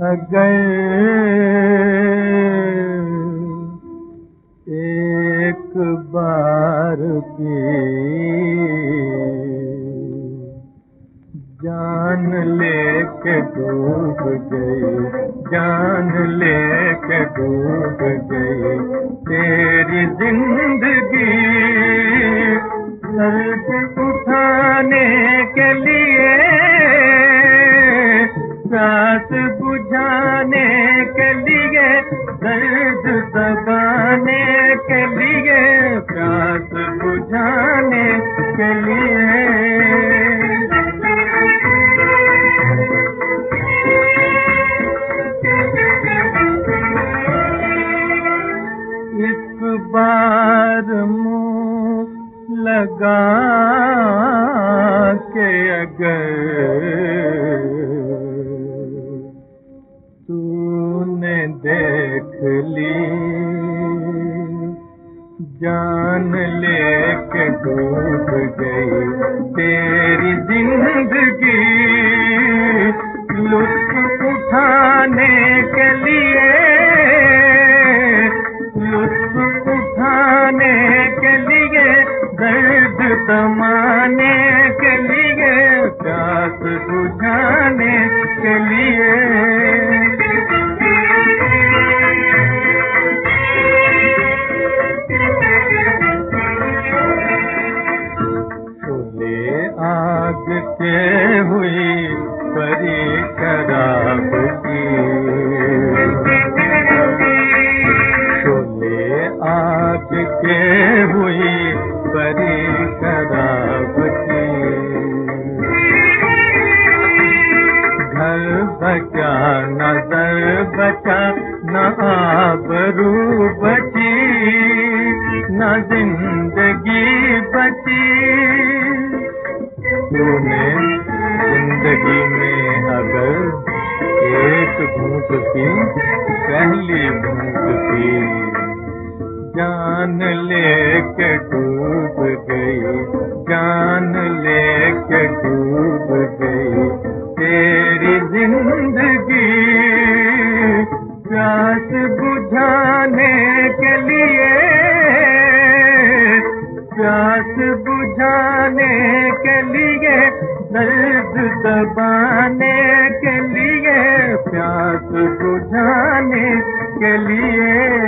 अगर एक बार भी जान लेके डूब गई, जान लेके डूब गई, तेरी ज़िंदगी दर्द उठाने के लिए सांस बुझाने के लिए, दर्द के लिए प्यास बुझाने के लिए। इस बार मुँह लगा के अगर तूने देख ली जान लेके डूब गई। तेरी जिंदगी लुत्फ उठाने के लिए लुत्फ उठाने के लिए दर्द तमाने के हुई परी शराब की शोले आग के हुई परी शराब की घर बचा नज़र बचा, न आबरू बची, न ज़िंदगी तूने ज़िंदगी में अगर एक भूख पी पहली भूख पी जान लेके डूब गई, जान लेके डूब गई, तेरी ज़िंदगी प्यास बुझाने के लिए, प्यास बुझाने के लिए दर्द दबाने के लिए प्यास बुझाने के लिए।